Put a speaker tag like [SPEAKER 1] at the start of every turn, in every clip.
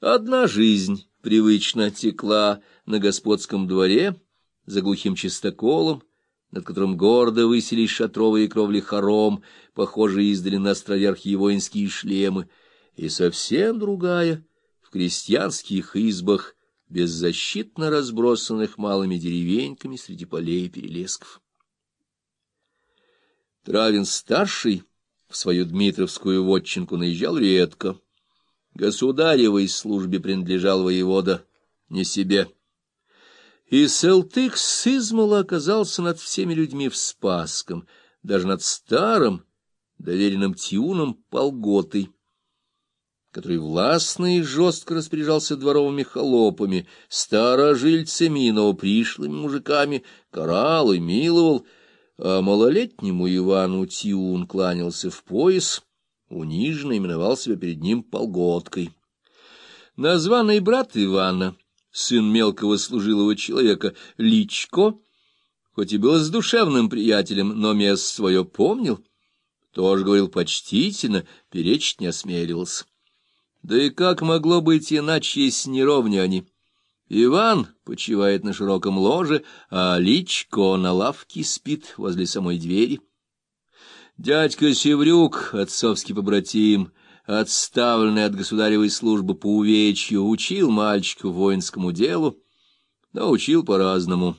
[SPEAKER 1] Одна жизнь привычно текла на господском дворе, за глухим чистоколом, над которым гордо высились шатровые кровли хором, похожие издали на островерхие воинские шлемы, и совсем другая в крестьянских избах, беззащитно разбросанных малыми деревеньками среди полей и перелесков. Травин-старший в свою Дмитровскую вотчинку наезжал редко. Государевой службе принадлежал воевода, не себе. И Селтык с измала оказался над всеми людьми в Спасском, даже над старым, доверенным Тиуном Полготой, который властно и жестко распоряжался дворовыми холопами, старожильцами, новопришлыми мужиками, карал и миловал, а малолетнему Ивану Тиун кланялся в пояс, униженно именовал себя перед ним Полготкой. Названный брат Ивана — сын мелкого служилого человека, Личко, хоть и был с душевным приятелем, но место свое помнил, тоже говорил почтительно, перечить не осмеливался. Да и как могло быть иначе, если не они? Иван почивает на широком ложе, а Личко на лавке спит возле самой двери. Дядька Севрюк, отцовский побратим, отставленный от государевой службы по увечью, учил мальчика воинскому делу, но учил по-разному.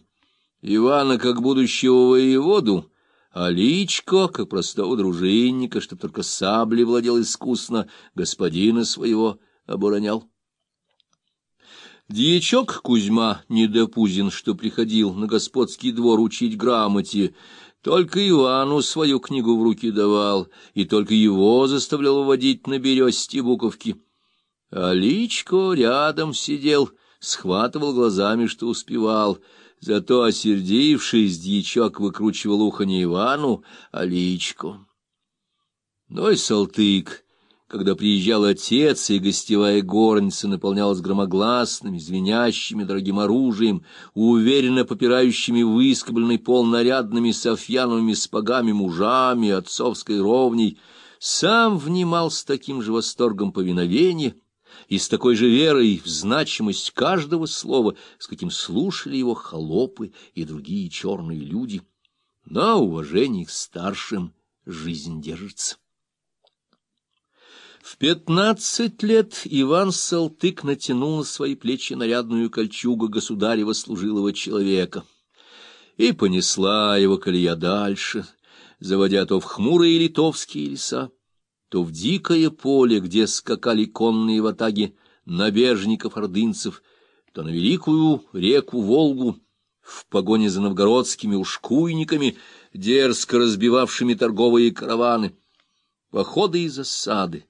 [SPEAKER 1] Ивана как будущего воеводу, а Личко как простого дружинника, чтоб только саблей владел искусно, господина своего оборонял. Дьячок Кузьма недопузен, что приходил на господский двор учить грамоте, только Ивану свою книгу в руки давал, и только его заставлял вводить на бересте буковки. А Личко рядом сидел, схватывал глазами, что успевал. Зато, осердившись, дьячок выкручивал ухо не Ивану, а Личко. Ну и Салтык когда приезжал отец, и гостевая горница наполнялась громогласными, звенящими дорогим оружием, уверенно попирающими выскобленный пол нарядными софьяновыми спагами мужами отцовской ровней, сам внимал с таким же восторгом повиновения и с такой же верой в значимость каждого слова, с каким слушали его холопы и другие черные люди. На уважении к старшим жизнь держится. Пятнадцать лет Иван Салтык натянул на свои плечи нарядную кольчугу государева служилого человека. И понесла его колея дальше, заводя то в хмурые литовские леса, то в дикое поле, где скакали конные ватаги набежников-ордынцев, то на великую реку Волгу, в погоне за новгородскими ушкуйниками, дерзко разбивавшими торговые караваны, походы и засады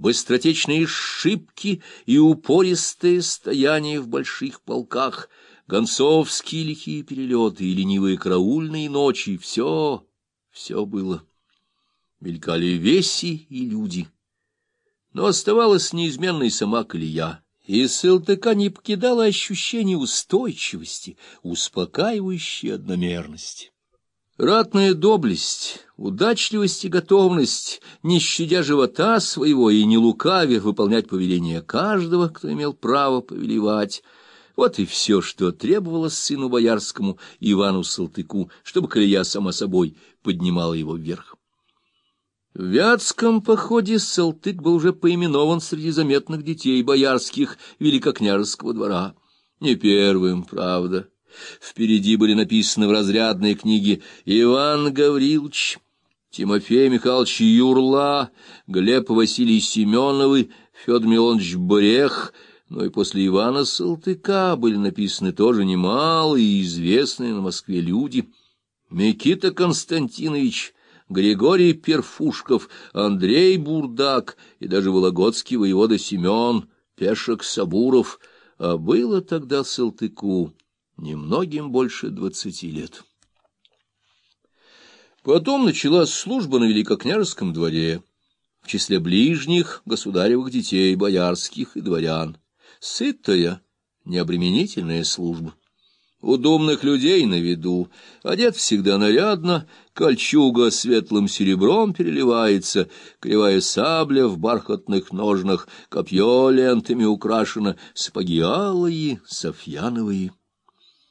[SPEAKER 1] быстротечные шибки и упористое стояние в больших полках, гонцовские лихие перелеты и ленивые караульные ночи — все, все было. Мелькали веси и люди. Но оставалась неизменной сама колея, и Салтыка не покидала ощущение устойчивости, успокаивающей одномерности. Ратная доблесть, удачливость и готовность, не щадя живота своего и не лукавя выполнять повеления каждого, кто имел право повелевать. Вот и все, что требовалось сыну боярскому Ивану Салтыку, чтобы колея сама собой поднимала его вверх. В Вятском походе Салтык был уже поименован среди заметных детей боярских великокняжеского двора. Не первым, правда. Впереди были написаны в разрядной книге Иван Гаврилович, Тимофей Михайлович Юрла, Глеб Василий Семеновы, Федор Милонович Брех, но и после Ивана Салтыка были написаны тоже немалые известные на Москве люди. Микита Константинович, Григорий Перфушков, Андрей Бурдак и даже вологодский воевода Семен Пешек Сабуров, а было тогда Салтыку немногим больше двадцати лет. Потом началась служба на Великокняжеском дворе, в числе ближних государевых детей, боярских и дворян. Сытая, необременительная служба. У думных людей на виду, одет всегда нарядно, кольчуга светлым серебром переливается, кривая сабля в бархатных ножнах, копье лентами украшено, сапоги алые, софьяновые.